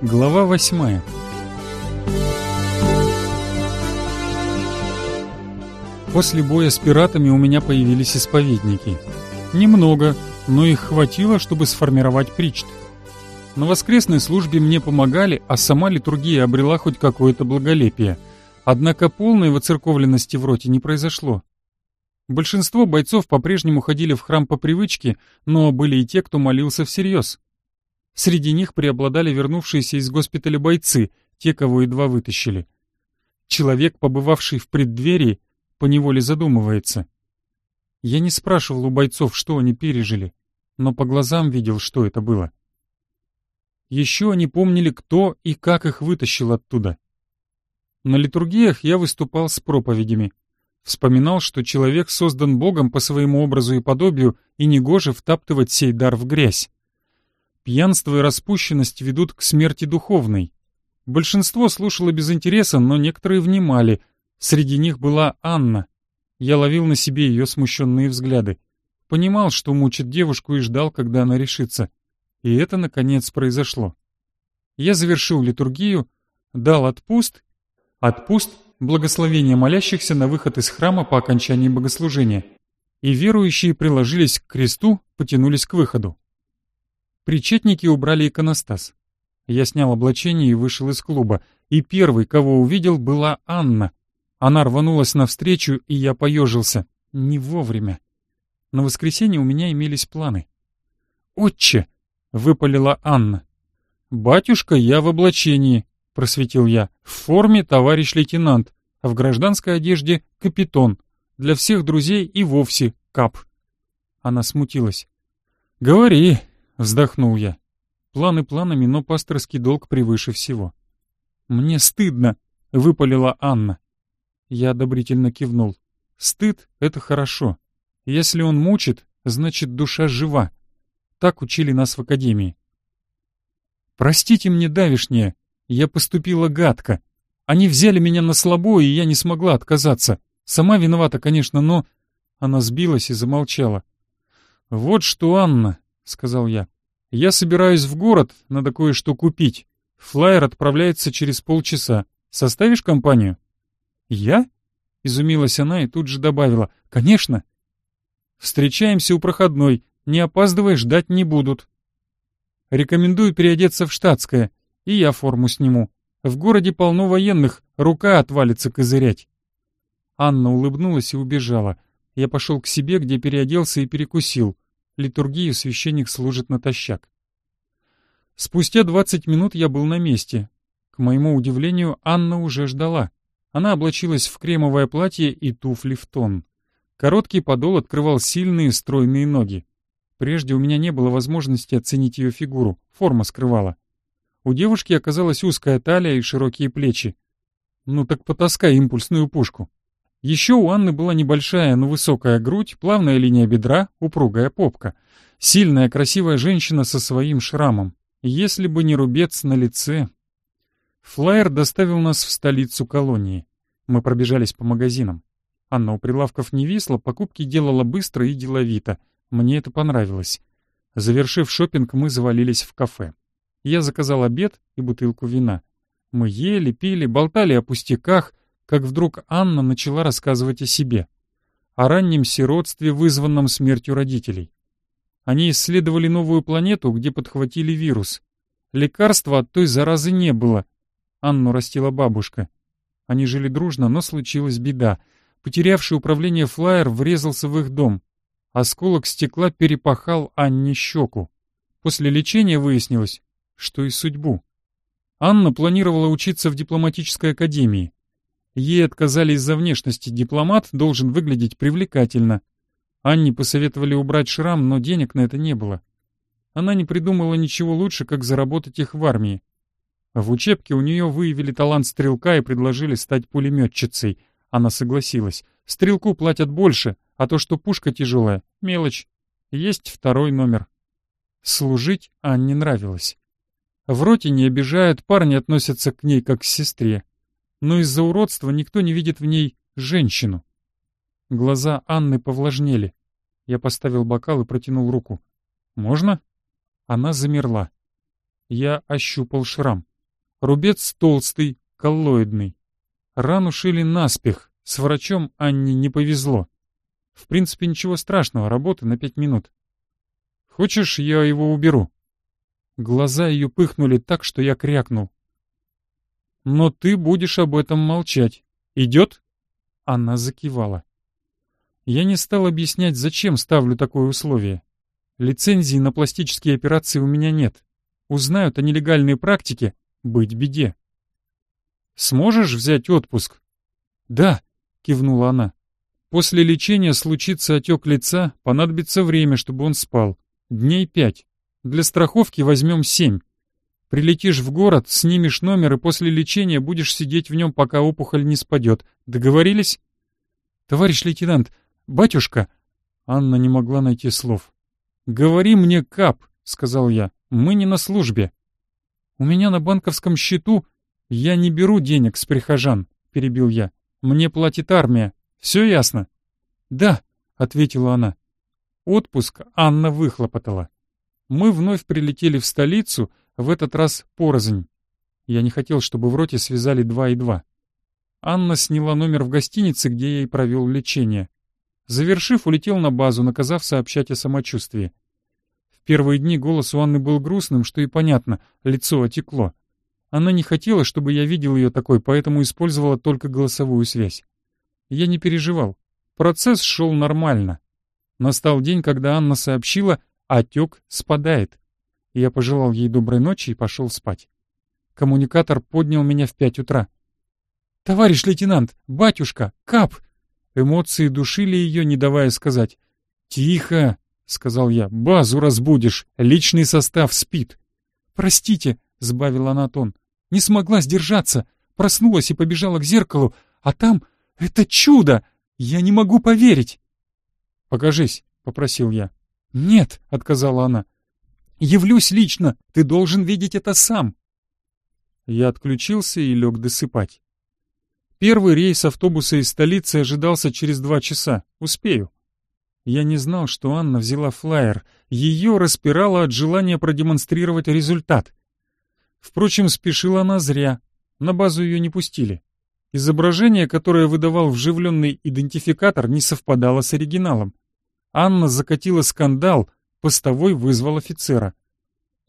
Глава восьмая После боя с пиратами у меня появились исповедники. Немного, но их хватило, чтобы сформировать причт. На воскресной службе мне помогали, а сама литургия обрела хоть какое-то благолепие. Однако полной воцерковленности в роте не произошло. Большинство бойцов по-прежнему ходили в храм по привычке, но были и те, кто молился всерьез. Среди них преобладали вернувшиеся из госпиталя бойцы, те, кого едва вытащили. Человек, побывавший в преддверии, поневоле задумывается. Я не спрашивал у бойцов, что они пережили, но по глазам видел, что это было. Еще они помнили, кто и как их вытащил оттуда. На литургиях я выступал с проповедями. Вспоминал, что человек создан Богом по своему образу и подобию, и негоже втаптывать сей дар в грязь. Пьянство и распущенность ведут к смерти духовной. Большинство слушало без интереса, но некоторые внимали. Среди них была Анна. Я ловил на себе ее смущенные взгляды. Понимал, что мучит девушку и ждал, когда она решится. И это, наконец, произошло. Я завершил литургию, дал отпуст. Отпуст — благословение молящихся на выход из храма по окончании богослужения. И верующие приложились к кресту, потянулись к выходу. Причетники убрали иконостас. Я снял облачение и вышел из клуба, и первый, кого увидел, была Анна. Она рванулась навстречу, и я поежился. Не вовремя. На воскресенье у меня имелись планы. «Отче!» — выпалила Анна. «Батюшка, я в облачении», — просветил я. «В форме товарищ лейтенант, а в гражданской одежде капитон. Для всех друзей и вовсе кап». Она смутилась. «Говори», — вздохнул я. Планы планами, но пасторский долг превыше всего. «Мне стыдно», — выпалила Анна. Я одобрительно кивнул. «Стыд — это хорошо. Если он мучит, значит, душа жива. Так учили нас в академии. Простите мне давишнее, я поступила гадко. Они взяли меня на слабо, и я не смогла отказаться. Сама виновата, конечно, но... Она сбилась и замолчала. «Вот что, Анна», — сказал я, — «я собираюсь в город, надо кое-что купить. Флайер отправляется через полчаса. Составишь компанию?» «Я?» — изумилась она и тут же добавила. «Конечно». «Встречаемся у проходной. Не опаздывай, ждать не будут. Рекомендую переодеться в штатское, и я форму сниму. В городе полно военных, рука отвалится козырять. Анна улыбнулась и убежала. Я пошел к себе, где переоделся и перекусил. Литургию священник служит натощак. Спустя двадцать минут я был на месте. К моему удивлению, Анна уже ждала. Она облачилась в кремовое платье и туфли в тон. Короткий подол открывал сильные стройные ноги. Прежде у меня не было возможности оценить ее фигуру, форма скрывала. У девушки оказалась узкая талия и широкие плечи. Ну так потаскай импульсную пушку. Еще у Анны была небольшая, но высокая грудь, плавная линия бедра, упругая попка. Сильная, красивая женщина со своим шрамом. Если бы не рубец на лице... Флайер доставил нас в столицу колонии. Мы пробежались по магазинам. Анна у прилавков не висла, покупки делала быстро и деловито. Мне это понравилось. Завершив шопинг, мы завалились в кафе. Я заказал обед и бутылку вина. Мы ели, пили, болтали о пустяках, как вдруг Анна начала рассказывать о себе. О раннем сиротстве, вызванном смертью родителей. Они исследовали новую планету, где подхватили вирус. Лекарства от той заразы не было. Анну растила бабушка. Они жили дружно, но случилась беда. Потерявший управление флайер врезался в их дом. Осколок стекла перепахал Анне щеку. После лечения выяснилось, что и судьбу. Анна планировала учиться в дипломатической академии. Ей отказали из-за внешности, дипломат должен выглядеть привлекательно. Анне посоветовали убрать шрам, но денег на это не было. Она не придумала ничего лучше, как заработать их в армии. В учебке у нее выявили талант стрелка и предложили стать пулеметчицей. Она согласилась. Стрелку платят больше — а то, что пушка тяжелая, мелочь. Есть второй номер. Служить Анне нравилось. В роте не обижают, парни относятся к ней как к сестре. Но из-за уродства никто не видит в ней женщину. Глаза Анны повлажнели. Я поставил бокал и протянул руку. «Можно?» Она замерла. Я ощупал шрам. Рубец толстый, коллоидный. Рану шили наспех, с врачом Анне не повезло. В принципе, ничего страшного, работа на пять минут. Хочешь, я его уберу?» Глаза ее пыхнули так, что я крякнул. «Но ты будешь об этом молчать. Идет?» Она закивала. Я не стал объяснять, зачем ставлю такое условие. Лицензии на пластические операции у меня нет. Узнают о нелегальной практике, быть беде. «Сможешь взять отпуск?» «Да», — кивнула она. «После лечения случится отек лица, понадобится время, чтобы он спал. Дней пять. Для страховки возьмем семь. Прилетишь в город, снимешь номер и после лечения будешь сидеть в нем, пока опухоль не спадет. Договорились?» «Товарищ лейтенант, батюшка...» Анна не могла найти слов. «Говори мне, Кап», — сказал я, — «мы не на службе». «У меня на банковском счету...» «Я не беру денег с прихожан», — перебил я. «Мне платит армия. Все ясно?» «Да», — ответила она. Отпуск Анна выхлопотала. Мы вновь прилетели в столицу, в этот раз порознь. Я не хотел, чтобы в роте связали два и два. Анна сняла номер в гостинице, где я и провел лечение. Завершив, улетел на базу, наказав сообщать о самочувствии. В первые дни голос у Анны был грустным, что и понятно, лицо отекло. Она не хотела, чтобы я видел ее такой, поэтому использовала только голосовую связь. Я не переживал. Процесс шел нормально. Настал день, когда Анна сообщила, отек спадает. Я пожелал ей доброй ночи и пошел спать. Коммуникатор поднял меня в пять утра. «Товарищ лейтенант! Батюшка! Кап!» Эмоции душили ее, не давая сказать. «Тихо!» — сказал я. «Базу разбудишь! Личный состав спит!» «Простите!» — сбавила она тон. «Не смогла сдержаться! Проснулась и побежала к зеркалу, а там... Это чудо! Я не могу поверить!» «Покажись», — попросил я. «Нет», — отказала она. «Явлюсь лично, ты должен видеть это сам». Я отключился и лег досыпать. Первый рейс автобуса из столицы ожидался через два часа. Успею. Я не знал, что Анна взяла флаер. Ее распирало от желания продемонстрировать результат. Впрочем, спешила она зря. На базу ее не пустили. Изображение, которое выдавал вживленный идентификатор, не совпадало с оригиналом. Анна закатила скандал, постовой вызвал офицера.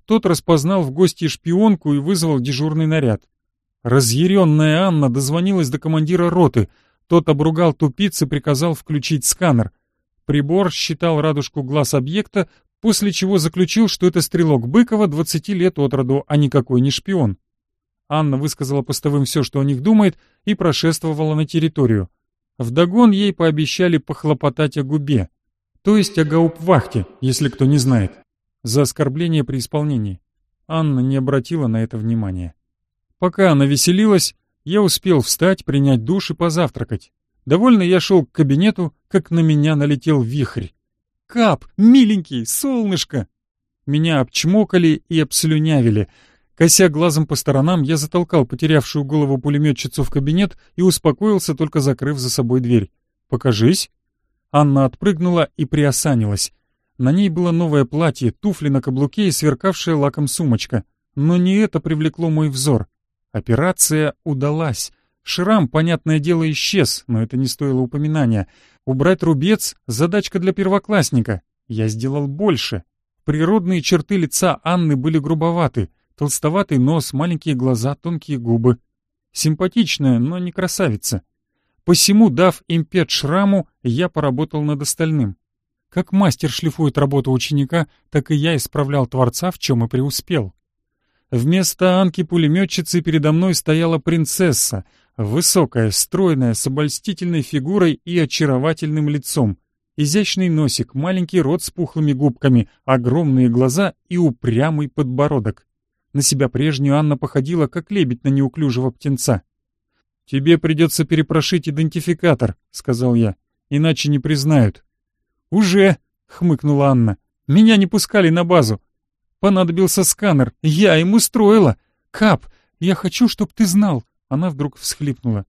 Тот распознал в гости шпионку и вызвал дежурный наряд. Разъяренная Анна дозвонилась до командира роты. Тот обругал тупиц и приказал включить сканер. Прибор считал радужку глаз объекта, после чего заключил, что это стрелок Быкова 20 лет от роду, а никакой не шпион. Анна высказала постовым все, что о них думает, и прошествовала на территорию. Вдогон ей пообещали похлопотать о губе, то есть о гауптвахте, если кто не знает, за оскорбление при исполнении. Анна не обратила на это внимания. Пока она веселилась, я успел встать, принять душ и позавтракать. Довольно я шел к кабинету, как на меня налетел вихрь. «Кап, миленький, солнышко!» Меня обчмокали и обслюнявили — Кося глазом по сторонам, я затолкал потерявшую голову пулеметчицу в кабинет и успокоился, только закрыв за собой дверь. «Покажись». Анна отпрыгнула и приосанилась. На ней было новое платье, туфли на каблуке и сверкавшая лаком сумочка. Но не это привлекло мой взор. Операция удалась. Шрам, понятное дело, исчез, но это не стоило упоминания. Убрать рубец — задачка для первоклассника. Я сделал больше. Природные черты лица Анны были грубоваты — Толстоватый нос, маленькие глаза, тонкие губы. Симпатичная, но не красавица. Посему, дав импет шраму, я поработал над остальным. Как мастер шлифует работу ученика, так и я исправлял Творца, в чем и преуспел. Вместо Анки-пулеметчицы передо мной стояла принцесса, высокая, стройная, с обольстительной фигурой и очаровательным лицом. Изящный носик, маленький рот с пухлыми губками, огромные глаза и упрямый подбородок. На себя прежнюю Анна походила, как лебедь на неуклюжего птенца. «Тебе придется перепрошить идентификатор», — сказал я, — «иначе не признают». «Уже», — хмыкнула Анна, — «меня не пускали на базу. Понадобился сканер, я им устроила. Кап, я хочу, чтоб ты знал». Она вдруг всхлипнула.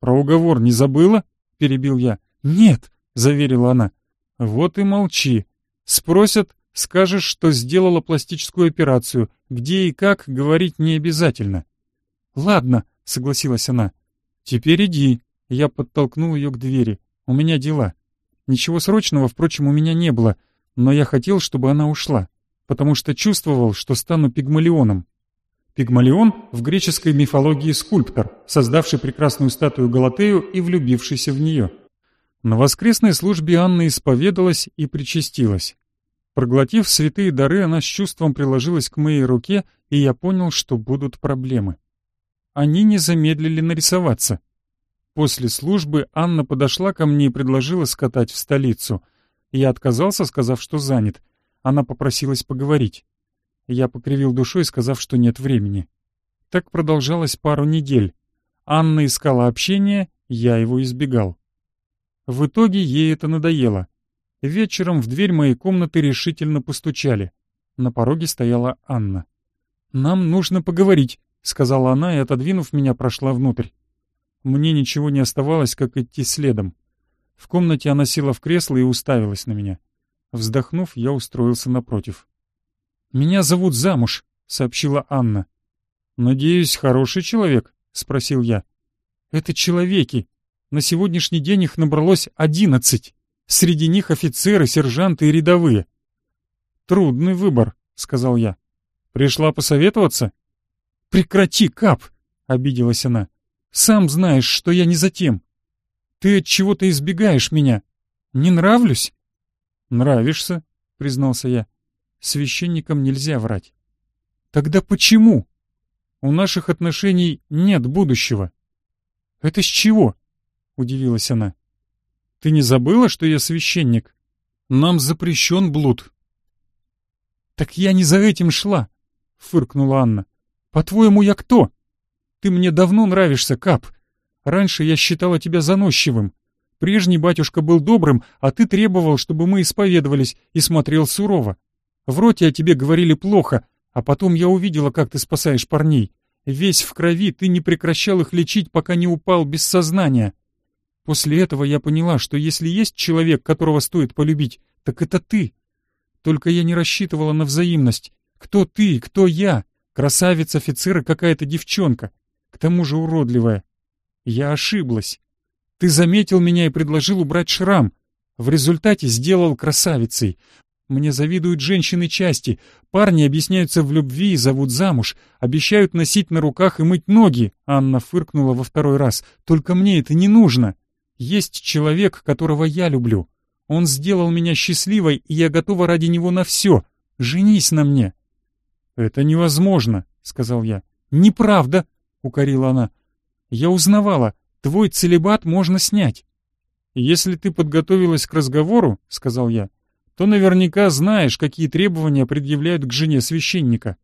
«Про уговор не забыла?» — перебил я. «Нет», — заверила она. «Вот и молчи. Спросят, Скажешь, что сделала пластическую операцию, где и как, говорить не обязательно. «Ладно», — согласилась она. «Теперь иди». Я подтолкнул ее к двери. «У меня дела». Ничего срочного, впрочем, у меня не было, но я хотел, чтобы она ушла, потому что чувствовал, что стану пигмалионом. Пигмалион в греческой мифологии скульптор, создавший прекрасную статую Галатею и влюбившийся в нее. На воскресной службе Анна исповедалась и причастилась. Проглотив святые дары, она с чувством приложилась к моей руке, и я понял, что будут проблемы. Они не замедлили нарисоваться. После службы Анна подошла ко мне и предложила скатать в столицу. Я отказался, сказав, что занят. Она попросилась поговорить. Я покривил душой, сказав, что нет времени. Так продолжалось пару недель. Анна искала общения, я его избегал. В итоге ей это надоело. Вечером в дверь моей комнаты решительно постучали. На пороге стояла Анна. «Нам нужно поговорить», — сказала она и, отодвинув меня, прошла внутрь. Мне ничего не оставалось, как идти следом. В комнате она села в кресло и уставилась на меня. Вздохнув, я устроился напротив. «Меня зовут Замуж», — сообщила Анна. «Надеюсь, хороший человек?» — спросил я. «Это человеки. На сегодняшний день их набралось одиннадцать. Среди них офицеры, сержанты и рядовые». «Трудный выбор», — сказал я. «Пришла посоветоваться?» «Прекрати, Кап!» — обиделась она. «Сам знаешь, что я не затем. Ты от чего-то избегаешь меня. Не нравлюсь?» «Нравишься», — признался я. Священникам нельзя врать. Тогда почему? У наших отношений нет будущего. Это с чего? Удивилась она. Ты не забыла, что я священник? Нам запрещен блуд. Так я не за этим шла, фыркнула Анна. По-твоему, я кто? Ты мне давно нравишься, Кап. Раньше я считала тебя заносчивым. Прежний батюшка был добрым, а ты требовал, чтобы мы исповедовались, и смотрел сурово. В роте о тебе говорили плохо, а потом я увидела, как ты спасаешь парней. Весь в крови, ты не прекращал их лечить, пока не упал без сознания. После этого я поняла, что если есть человек, которого стоит полюбить, так это ты. Только я не рассчитывала на взаимность. Кто ты, кто я? Красавица, офицер и какая-то девчонка. К тому же уродливая. Я ошиблась. Ты заметил меня и предложил убрать шрам. В результате сделал красавицей. Мне завидуют женщины части. Парни объясняются в любви и зовут замуж. Обещают носить на руках и мыть ноги. Анна фыркнула во второй раз. Только мне это не нужно. Есть человек, которого я люблю. Он сделал меня счастливой, и я готова ради него на все. Женись на мне. Это невозможно, сказал я. Неправда, укорила она. Я узнавала. Твой целебат можно снять. Если ты подготовилась к разговору, сказал я, то наверняка знаешь, какие требования предъявляют к жене священника».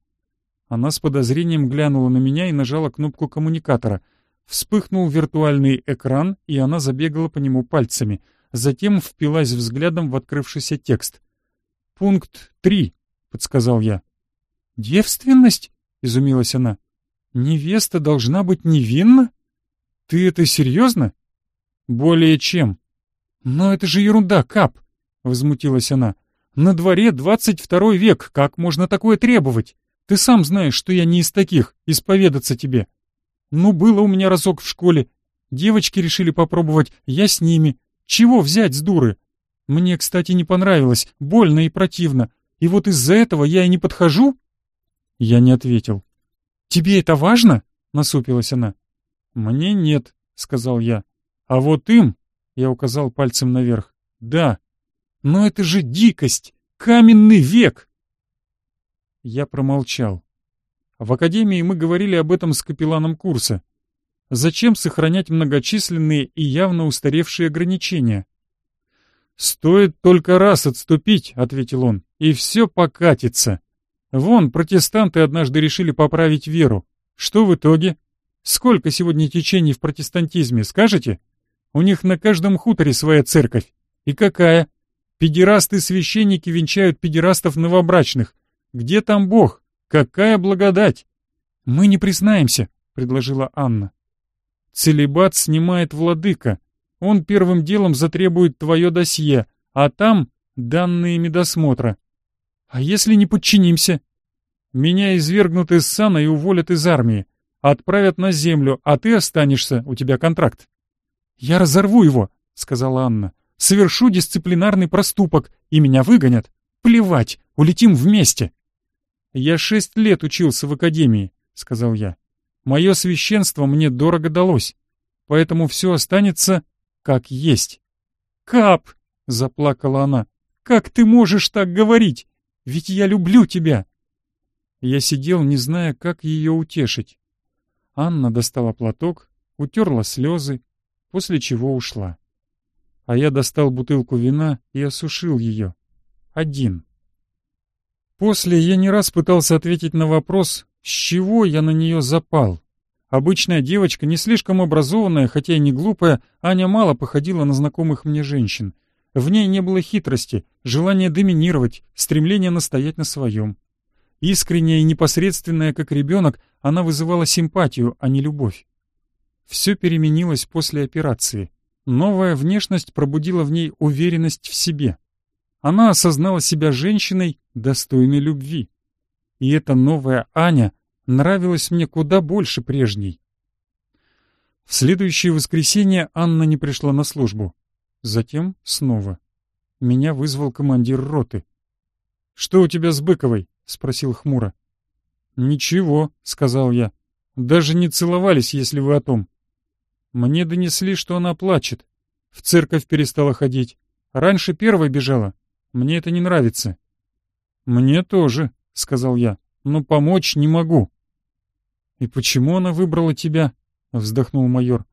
Она с подозрением глянула на меня и нажала кнопку коммуникатора. Вспыхнул виртуальный экран, и она забегала по нему пальцами. Затем впилась взглядом в открывшийся текст. «Пункт три», — подсказал я. «Девственность?» — изумилась она. «Невеста должна быть невинна? Ты это серьезно?» «Более чем». «Но это же ерунда, Кап. — возмутилась она. «На дворе двадцать второй век, как можно такое требовать? Ты сам знаешь, что я не из таких, исповедаться тебе. Ну, было у меня разок в школе. Девочки решили попробовать, я с ними. Чего взять с дуры? Мне, кстати, не понравилось, больно и противно. И вот из-за этого я и не подхожу?» Я не ответил. «Тебе это важно?» — насупилась она. «Мне нет», — сказал я. «А вот им...» — я указал пальцем наверх. «Да, но это же дикость! Каменный век!» Я промолчал. В академии мы говорили об этом с капелланом курса. Зачем сохранять многочисленные и явно устаревшие ограничения? «Стоит только раз отступить», — ответил он, — «и все покатится. Вон, протестанты однажды решили поправить веру. Что в итоге? Сколько сегодня течений в протестантизме, скажете? У них на каждом хуторе своя церковь. И какая? Педерасты-священники венчают педерастов новобрачных. Где там Бог? Какая благодать? Мы не признаемся, предложила Анна. Целебат снимает владыка. Он первым делом затребует твое досье, а там данные медосмотра. А если не подчинимся? Меня извергнут из сана и уволят из армии. отправят на землю, а ты останешься, у тебя контракт». «Я разорву его», — сказала Анна. «Совершу дисциплинарный проступок, и меня выгонят. Плевать, улетим вместе». «Я шесть лет учился в академии», — сказал я. «Мое священство мне дорого далось, поэтому все останется как есть». «Кап!» — заплакала она. «Как ты можешь так говорить? Ведь я люблю тебя!» Я сидел, не зная, как ее утешить. Анна достала платок, утерла слезы, после чего ушла. А я достал бутылку вина и осушил ее. Один. После я не раз пытался ответить на вопрос, с чего я на нее запал. Обычная девочка, не слишком образованная, хотя и не глупая, Аня мало походила на знакомых мне женщин. В ней не было хитрости, желания доминировать, стремления настоять на своем. Искренняя и непосредственная, как ребенок, она вызывала симпатию, а не любовь. Все переменилось после операции. Новая внешность пробудила в ней уверенность в себе. Она осознала себя женщиной, достойной любви. И эта новая Аня нравилась мне куда больше прежней. В следующее воскресенье Анна не пришла на службу. Затем снова. Меня вызвал командир роты. «Что у тебя с Быковой?» — спросил хмуро. «Ничего», — сказал я. «Даже не целовались, если вы о том». Мне донесли, что она плачет. В церковь перестала ходить. Раньше первой бежала. Мне это не нравится. «Мне тоже», — сказал я, — «но помочь не могу». «И почему она выбрала тебя?» — вздохнул майор.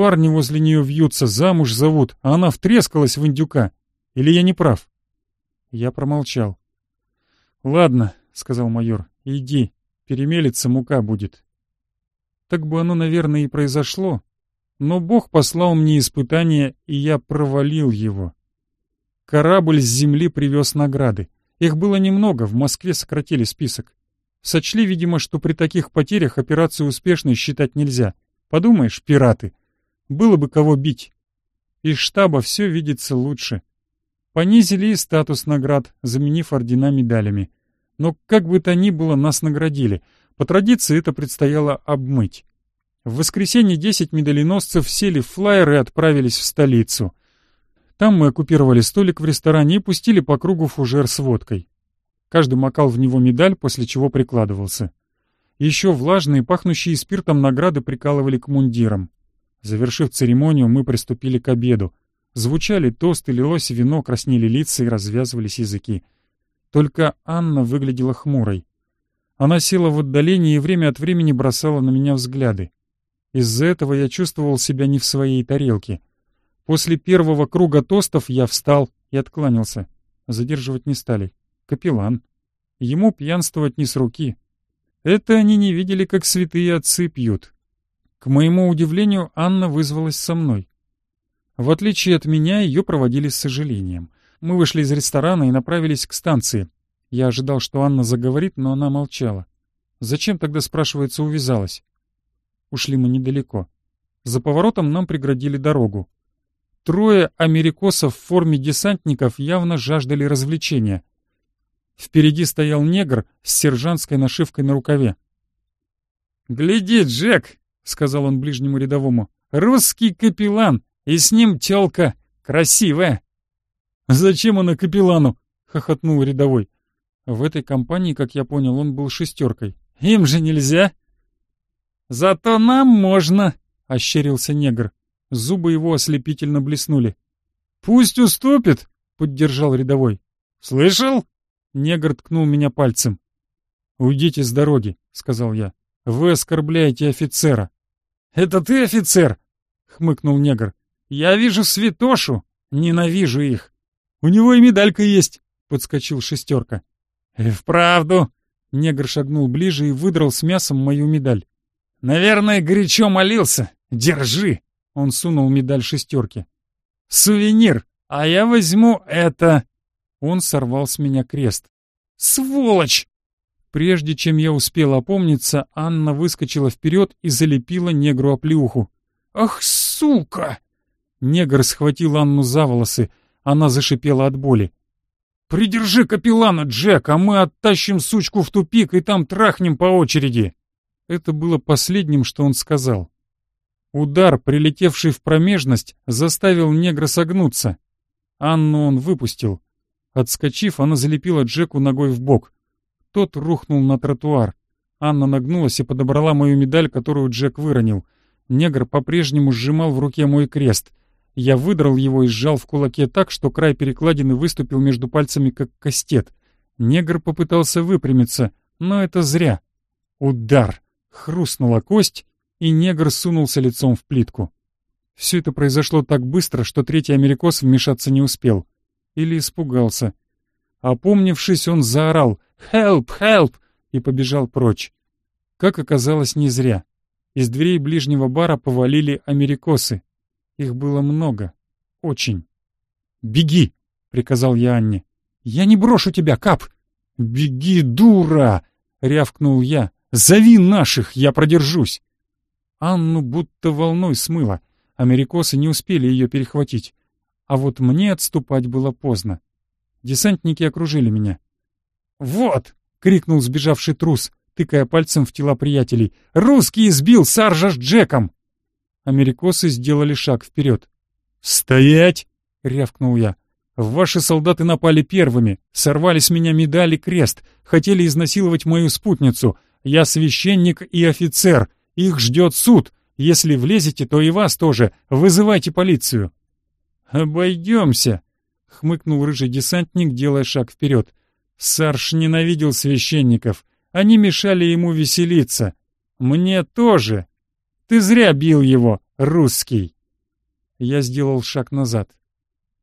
«Парни возле нее вьются, замуж зовут, а она втрескалась в индюка. Или я не прав?» Я промолчал. «Ладно», — сказал майор, — «иди, перемелится мука будет». Так бы оно, наверное, и произошло. Но Бог послал мне испытание, и я провалил его. Корабль с земли привез награды. Их было немного, в Москве сократили список. Сочли, видимо, что при таких потерях операцию успешной считать нельзя. Подумаешь, пираты. Было бы кого бить. Из штаба все видится лучше. Понизили и статус наград, заменив ордена медалями. Но как бы то ни было, нас наградили. По традиции это предстояло обмыть. В воскресенье 10 медалиносцев сели в флайер и отправились в столицу. Там мы оккупировали столик в ресторане и пустили по кругу фужер с водкой. Каждый макал в него медаль, после чего прикладывался. Еще влажные, пахнущие спиртом награды прикалывали к мундирам. Завершив церемонию, мы приступили к обеду. Звучали тосты, лилось вино, краснели лица и развязывались языки. Только Анна выглядела хмурой. Она села в отдалении и время от времени бросала на меня взгляды. Из-за этого я чувствовал себя не в своей тарелке. После первого круга тостов я встал и откланялся. Задерживать не стали капеллан. Ему пьянствовать не с руки. Это они не видели, как святые отцы пьют. К моему удивлению, Анна вызвалась со мной. В отличие от меня, ее проводили с сожалением. Мы вышли из ресторана и направились к станции. Я ожидал, что Анна заговорит, но она молчала. Зачем тогда, спрашивается, увязалась? Ушли мы недалеко. За поворотом нам преградили дорогу. Трое америкосов в форме десантников явно жаждали развлечения. Впереди стоял негр с сержантской нашивкой на рукаве. «Гляди, Джек!» — сказал он ближнему рядовому. «Русский капеллан, и с ним тёлка красивая!» «Зачем она капеллану?» — хохотнул рядовой. В этой компании, как я понял, он был шестеркой. «Им же нельзя!» «Зато нам можно!» — ощерился негр. Зубы его ослепительно блеснули. «Пусть уступит!» — поддержал рядовой. «Слышал?» Негр ткнул меня пальцем. «Уйдите с дороги», — сказал я. «Вы оскорбляете офицера». «Это ты офицер?» — хмыкнул негр. «Я вижу святошу. Ненавижу их». «У него и медалька есть», — подскочил шестерка. «И вправду». Негр шагнул ближе и выдрал с мясом мою медаль. «Наверное, горячо молился. Держи!» Он сунул медаль шестерки. «Сувенир, а я возьму это...» Он сорвал с меня крест. «Сволочь!» Прежде чем я успел опомниться, Анна выскочила вперед и залепила негру оплеуху. «Ах, сука!» Негр схватил Анну за волосы. Она зашипела от боли. «Придержи капеллана, Джек, а мы оттащим сучку в тупик и там трахнем по очереди!» Это было последним, что он сказал. Удар, прилетевший в промежность, заставил негра согнуться. Анну он выпустил. Отскочив, она залепила Джеку ногой в бок. Тот рухнул на тротуар. Анна нагнулась и подобрала мою медаль, которую Джек выронил. Негр по-прежнему сжимал в руке мой крест. Я выдрал его и сжал в кулаке так, что край перекладины выступил между пальцами, как кастет. Негр попытался выпрямиться, но это зря. Удар! Хрустнула кость, и негр сунулся лицом в плитку. Все это произошло так быстро, что третий америкос вмешаться не успел. Или испугался. Опомнившись, он заорал «Help! Help!» и побежал прочь. Как оказалось, не зря. Из дверей ближнего бара повалили америкосы. Их было много. Очень. «Беги!» — приказал я Анне. «Я не брошу тебя, Кап!» «Беги, дура!» — рявкнул я. «Зови наших, я продержусь!» Анну будто волной смыло. Америкосы не успели ее перехватить. А вот мне отступать было поздно. Десантники окружили меня. «Вот!» — крикнул сбежавший трус, тыкая пальцем в тела приятелей. «Русский избил Саржа с Джеком!» Америкосы сделали шаг вперед. «Стоять!» — рявкнул я. «Ваши солдаты напали первыми, сорвали с меня медаль и крест, хотели изнасиловать мою спутницу. Я священник и офицер, их ждет суд. Если влезете, то и вас тоже. Вызывайте полицию». «Обойдемся», — хмыкнул рыжий десантник, делая шаг вперед. Сарш ненавидел священников. Они мешали ему веселиться. Мне тоже. Ты зря бил его, русский. Я сделал шаг назад.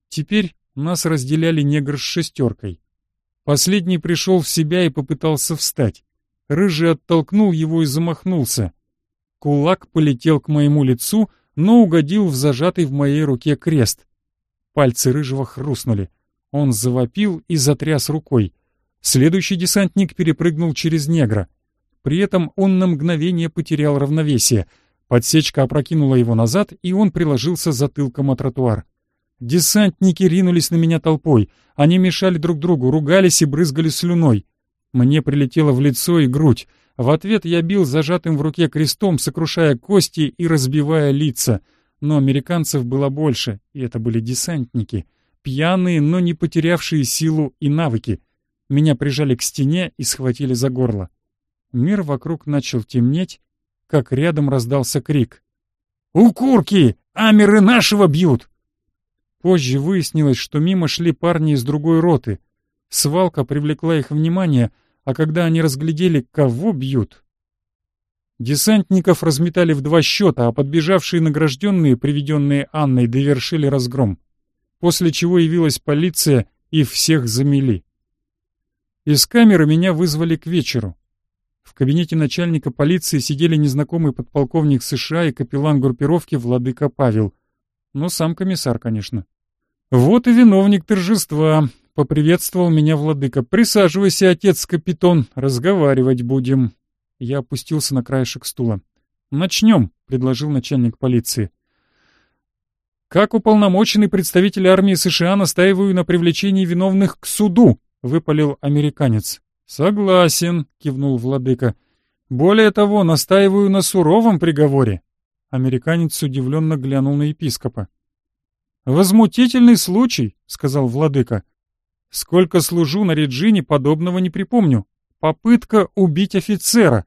Теперь нас разделяли негр с шестеркой. Последний пришел в себя и попытался встать. Рыжий оттолкнул его и замахнулся. Кулак полетел к моему лицу, но угодил в зажатый в моей руке крест. Пальцы рыжего хрустнули. Он завопил и затряс рукой. Следующий десантник перепрыгнул через негра. При этом он на мгновение потерял равновесие. Подсечка опрокинула его назад, и он приложился затылком о тротуар. Десантники ринулись на меня толпой. Они мешали друг другу, ругались и брызгали слюной. Мне прилетело в лицо и грудь. В ответ я бил зажатым в руке крестом, сокрушая кости и разбивая лица. Но американцев было больше, и это были десантники. Пьяные, но не потерявшие силу и навыки. Меня прижали к стене и схватили за горло. Мир вокруг начал темнеть, как рядом раздался крик. «Укурки! Амеры нашего бьют!» Позже выяснилось, что мимо шли парни из другой роты. Свалка привлекла их внимание — а когда они разглядели, кого бьют... Десантников разметали в два счета, а подбежавшие награжденные, приведенные Анной, довершили разгром. После чего явилась полиция и всех замели. Из камеры меня вызвали к вечеру. В кабинете начальника полиции сидели незнакомый подполковник США и капеллан группировки Владыка Павел. Но сам комиссар, конечно. Вот и виновник торжества, Поприветствовал меня владыка. «Присаживайся, отец Капитон, разговаривать будем». Я опустился на краешек стула. «Начнем», — предложил начальник полиции. «Как уполномоченный представитель армии США настаиваю на привлечении виновных к суду», — выпалил американец. «Согласен», — кивнул владыка. «Более того, настаиваю на суровом приговоре». Американец удивленно глянул на епископа. «Возмутительный случай», — сказал владыка. Сколько служу на Реджине, подобного не припомню. Попытка убить офицера.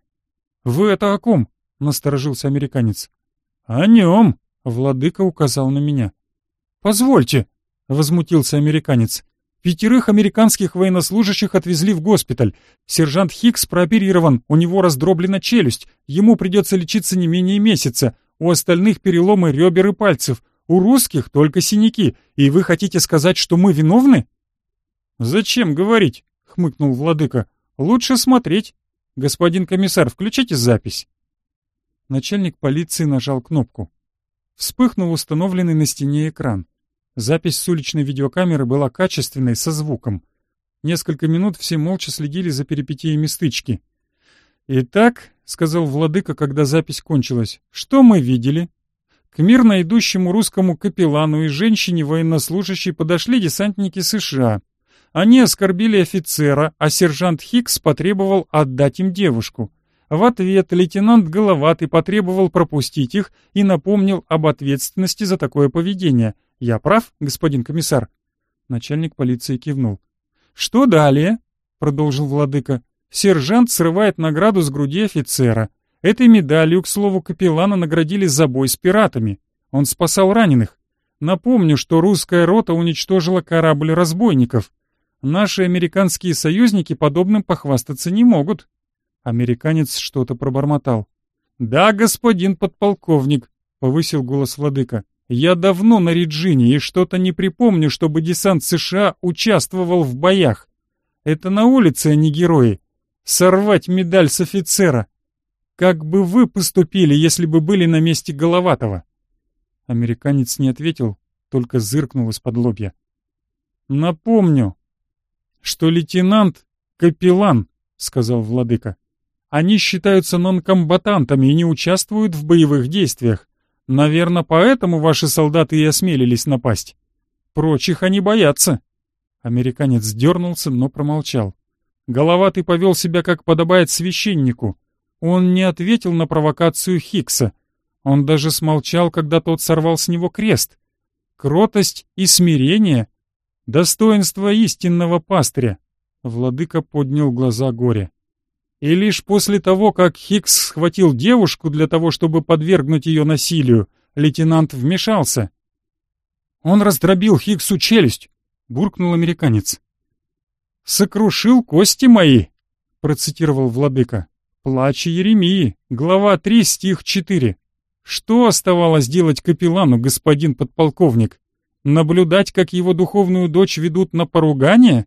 Вы это о ком? Насторожился американец. О нем, владыка указал на меня. Позвольте, возмутился американец. Пятерых американских военнослужащих отвезли в госпиталь. Сержант Хикс прооперирован, у него раздроблена челюсть. Ему придется лечиться не менее месяца. У остальных переломы ребер и пальцев. У русских только синяки. И вы хотите сказать, что мы виновны? «Зачем говорить?» — хмыкнул владыка. «Лучше смотреть. Господин комиссар, включите запись». Начальник полиции нажал кнопку. Вспыхнул установленный на стене экран. Запись с уличной видеокамеры была качественной, со звуком. Несколько минут все молча следили за перипетиями стычки. «Итак», — сказал владыка, когда запись кончилась, — «что мы видели?» К мирно идущему русскому капеллану и женщине военнослужащей подошли десантники США. Они оскорбили офицера, а сержант Хикс потребовал отдать им девушку. В ответ лейтенант Головатый потребовал пропустить их и напомнил об ответственности за такое поведение. Я прав, господин комиссар? Начальник полиции кивнул. «Что далее?» — продолжил владыка. «Сержант срывает награду с груди офицера. Этой медалью, к слову, капеллана наградили за бой с пиратами. Он спасал раненых. Напомню, что русская рота уничтожила корабль разбойников. Наши американские союзники подобным похвастаться не могут». Американец что-то пробормотал. «Да, господин подполковник», — повысил голос владыка. «Я давно на Реджине и что-то не припомню, чтобы десант США участвовал в боях. Это на улице, а не герои. Сорвать медаль с офицера. Как бы вы поступили, если бы были на месте Головатого?» Американец не ответил, только зыркнул из-под лобья. «Напомню, что лейтенант — капеллан», — сказал владыка. Они считаются нонкомбатантами и не участвуют в боевых действиях. Наверное, поэтому ваши солдаты и осмелились напасть. Прочих они боятся. Американец дернулся, но промолчал. Головатый повел себя, как подобает священнику. Он не ответил на провокацию Хикса. Он даже смолчал, когда тот сорвал с него крест. Кротость и смирение — достоинство истинного пастыря. Владыка поднял глаза горе. И лишь после того, как Хикс схватил девушку для того, чтобы подвергнуть ее насилию, лейтенант вмешался. «Он раздробил Хиксу челюсть», — буркнул американец. «Сокрушил кости мои», — процитировал владыка. «Плач Еремии, глава 3, стих 4. Что оставалось делать капеллану, господин подполковник? Наблюдать, как его духовную дочь ведут на поругание?»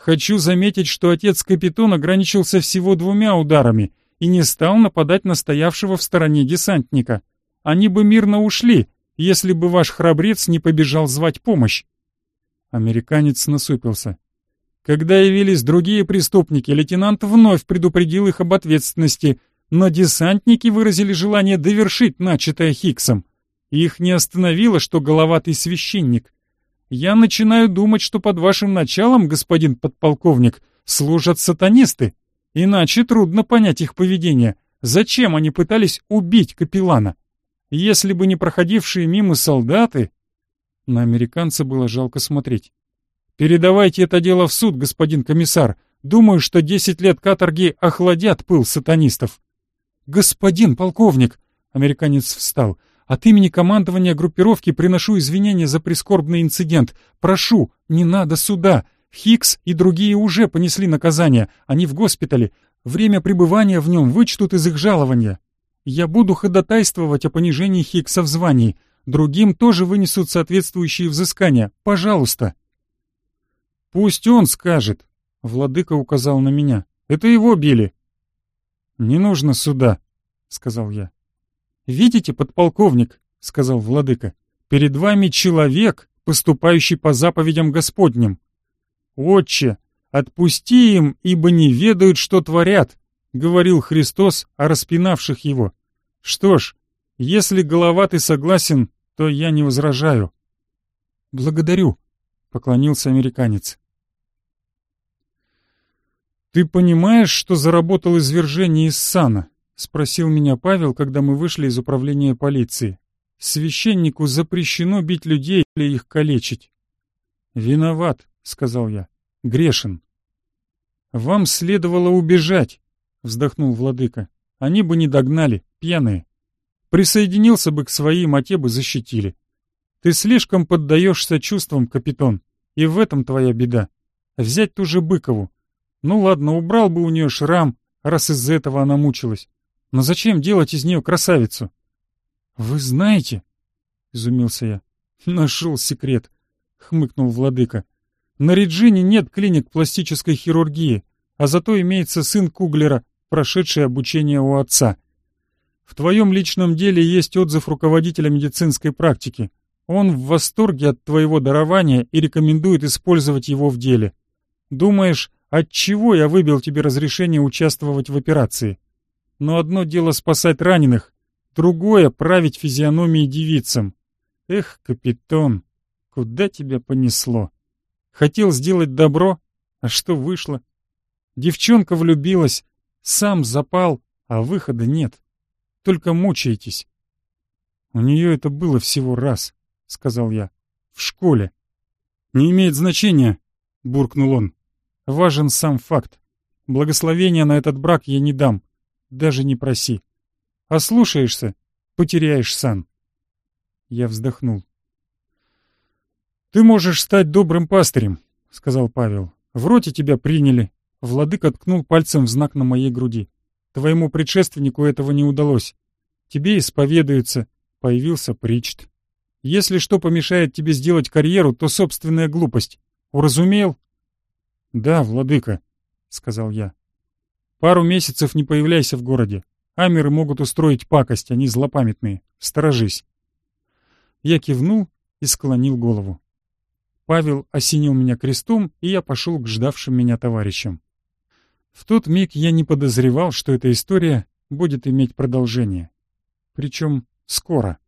Хочу заметить, что отец Капитон ограничился всего двумя ударами и не стал нападать на стоявшего в стороне десантника. Они бы мирно ушли, если бы ваш храбрец не побежал звать помощь. Американец насупился. Когда явились другие преступники, лейтенант вновь предупредил их об ответственности, но десантники выразили желание довершить начатое Хиксом. Их не остановило, что головатый священник — я начинаю думать, что под вашим началом, господин подполковник, служат сатанисты. Иначе трудно понять их поведение. Зачем они пытались убить капеллана? Если бы не проходившие мимо солдаты... На американца было жалко смотреть. «Передавайте это дело в суд, господин комиссар. Думаю, что десять лет каторги охладят пыл сатанистов». «Господин полковник!» — американец встал. От имени командования группировки приношу извинения за прискорбный инцидент. Прошу, не надо суда. Хикс и другие уже понесли наказание. Они в госпитале. Время пребывания в нем вычтут из их жалования. Я буду ходатайствовать о понижении Хикса в звании. Другим тоже вынесут соответствующие взыскания. Пожалуйста. Пусть он скажет. Владыка указал на меня. Это его били. Не нужно суда, сказал я. «Видите, подполковник», — сказал владыка, — «перед вами человек, поступающий по заповедям Господним. Отче, отпусти им, ибо не ведают, что творят», — говорил Христос о распинавших его. «Что ж, если голова ты согласен, то я не возражаю». «Благодарю», — поклонился американец. «Ты понимаешь, что заработал извержение из сана?» — спросил меня Павел, когда мы вышли из управления полиции. «Священнику запрещено бить людей или их калечить». «Виноват», — сказал я. «Грешен». «Вам следовало убежать», — вздохнул владыка. «Они бы не догнали, пьяные. Присоединился бы к своим, а те бы защитили. Ты слишком поддаешься чувствам, капитан, и в этом твоя беда. Взять ту же Быкову. Ну ладно, убрал бы у нее шрам, раз из-за этого она мучилась. Но зачем делать из нее красавицу? Вы знаете? Изумился я. Нашел секрет, хмыкнул владыка. На Реджине нет клиник пластической хирургии, а зато имеется сын Куглера, прошедший обучение у отца. В твоем личном деле есть отзыв руководителя медицинской практики. Он в восторге от твоего дарования и рекомендует использовать его в деле. Думаешь, от чего я выбил тебе разрешение участвовать в операции? Но одно дело спасать раненых, другое — править физиономией девицам. Эх, капитан, куда тебя понесло? Хотел сделать добро, а что вышло? Девчонка влюбилась, сам запал, А выхода нет. Только мучаетесь. У нее это было всего раз, сказал я. В школе. Не имеет значения, буркнул он. Важен сам факт. Благословения на этот брак я не дам. Даже не проси. А слушаешься — потеряешь сан. Я вздохнул. «Ты можешь стать добрым пастырем», — сказал Павел. «В роте тебя приняли». Владыка ткнул пальцем в знак на моей груди. «Твоему предшественнику этого не удалось. Тебе исповедуются. Появился Причт. Если что помешает тебе сделать карьеру, то собственная глупость. Уразумел?» «Да, владыка», — сказал я. «Пару месяцев не появляйся в городе. Амеры могут устроить пакость, они злопамятные. Сторожись». Я кивнул и склонил голову. Павел осенил меня крестом, и я пошел к ждавшим меня товарищам. В тот миг я не подозревал, что эта история будет иметь продолжение. Причем скоро.